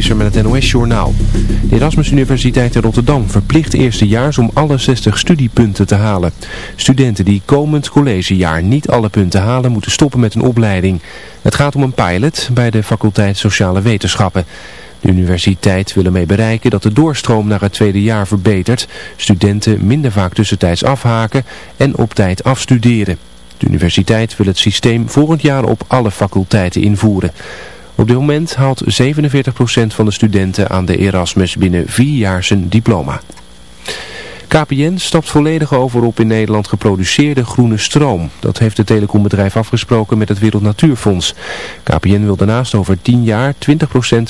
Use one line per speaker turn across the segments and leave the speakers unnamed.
Met het NOS-journaal. De Erasmus Universiteit in Rotterdam verplicht eerstejaars om alle 60 studiepunten te halen. Studenten die komend collegejaar niet alle punten halen moeten stoppen met een opleiding. Het gaat om een pilot bij de faculteit Sociale Wetenschappen. De universiteit wil ermee bereiken dat de doorstroom naar het tweede jaar verbetert, studenten minder vaak tussentijds afhaken en op tijd afstuderen. De universiteit wil het systeem volgend jaar op alle faculteiten invoeren. Op dit moment haalt 47% van de studenten aan de Erasmus binnen vier jaar zijn diploma. KPN stapt volledig over op in Nederland geproduceerde groene stroom. Dat heeft het telecombedrijf afgesproken met het Wereld Natuurfonds. KPN wil daarnaast over 10 jaar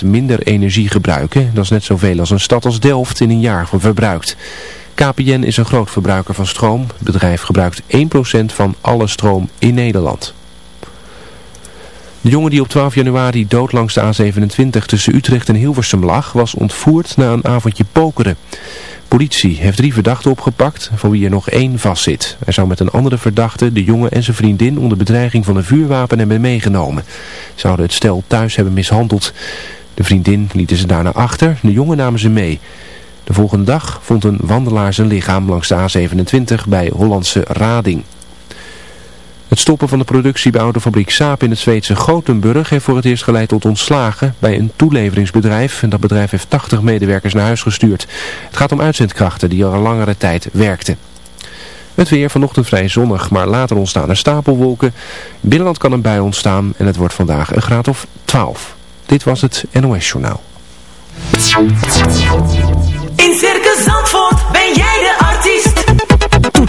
20% minder energie gebruiken. Dat is net zoveel als een stad als Delft in een jaar verbruikt. KPN is een groot verbruiker van stroom. Het bedrijf gebruikt 1% van alle stroom in Nederland. De jongen die op 12 januari dood langs de A27 tussen Utrecht en Hilversum lag, was ontvoerd na een avondje pokeren. Politie heeft drie verdachten opgepakt, van wie er nog één vastzit. Hij zou met een andere verdachte de jongen en zijn vriendin onder bedreiging van een vuurwapen hebben meegenomen. Zouden het stel thuis hebben mishandeld. De vriendin lieten ze daarna achter, de jongen namen ze mee. De volgende dag vond een wandelaar zijn lichaam langs de A27 bij Hollandse Rading. Het stoppen van de productie bij autofabriek Saab in het Zweedse Gothenburg heeft voor het eerst geleid tot ontslagen bij een toeleveringsbedrijf. En dat bedrijf heeft 80 medewerkers naar huis gestuurd. Het gaat om uitzendkrachten die al een langere tijd werkten. Het weer vanochtend vrij zonnig, maar later ontstaan er stapelwolken. Binnenland kan een bui ontstaan en het wordt vandaag een graad of 12. Dit was het NOS Journaal.
In Circus Zandvoort ben jij.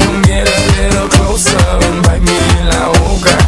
No Get a
little closer and me in la boca.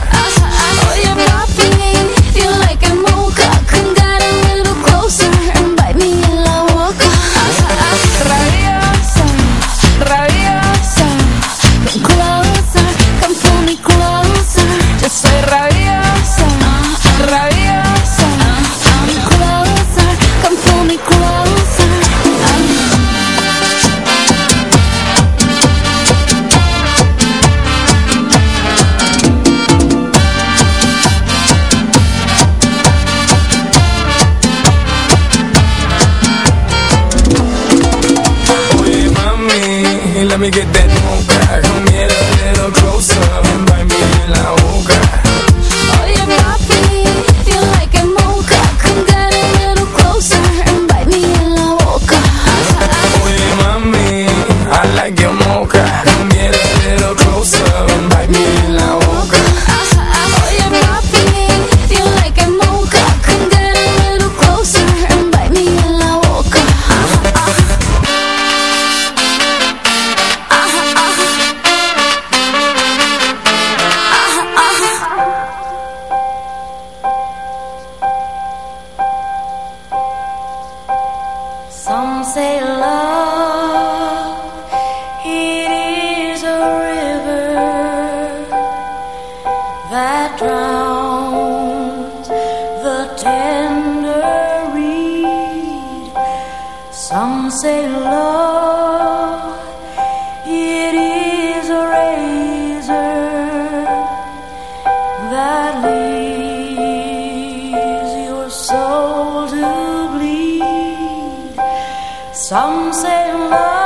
soul to bleed. Some say love.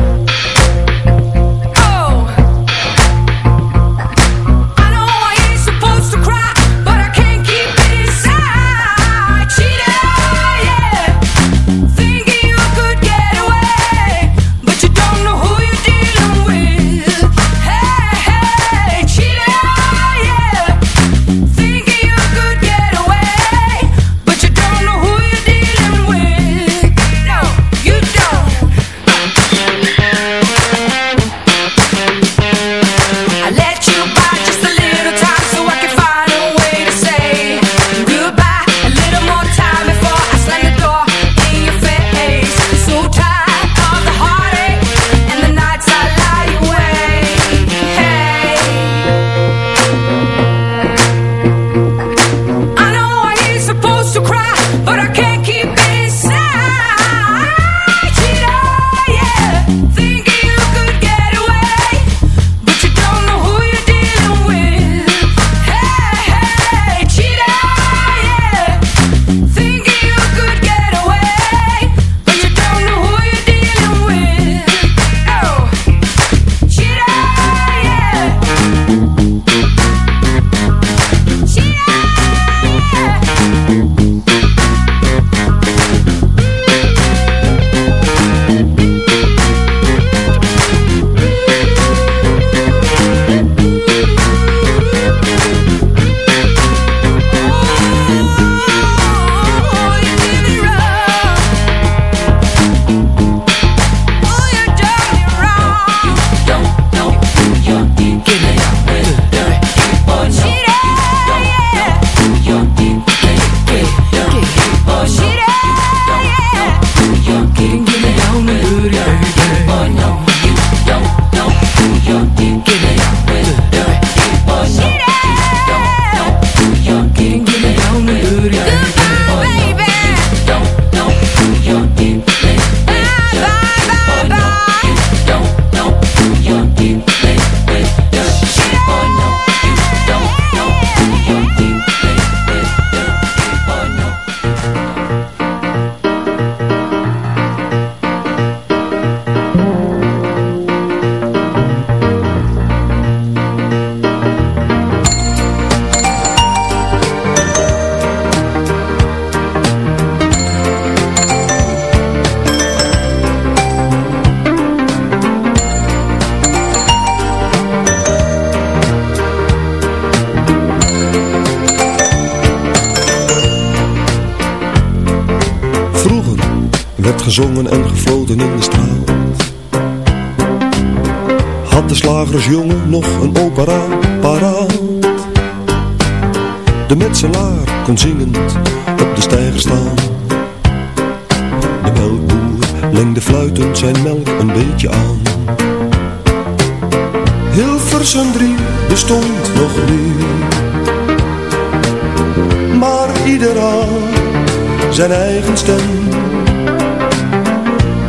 zijn eigen stem.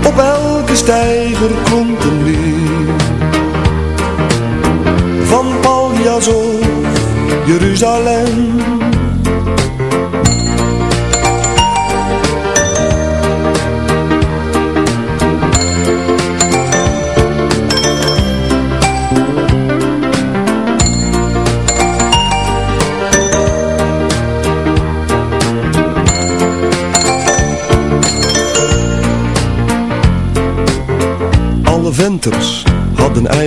Op elke stijger komt een leer. Van Paljas of Jeruzalem.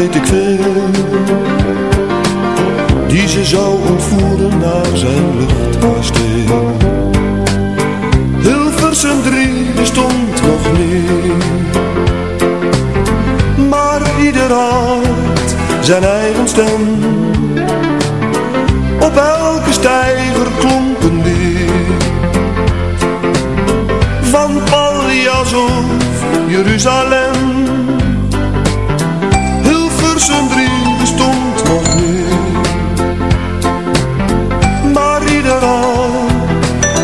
weet ik veel. Die ze zou ontvoeren naar zijn luchtkasteel. Hilversum 3 bestond nog niet. Maar ieder had zijn eigen stem. Op elke stijger klonken die Van Pallias of Jeruzalem. Zijn drie bestond nog niet. Maar ieder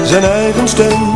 zijn eigen stem.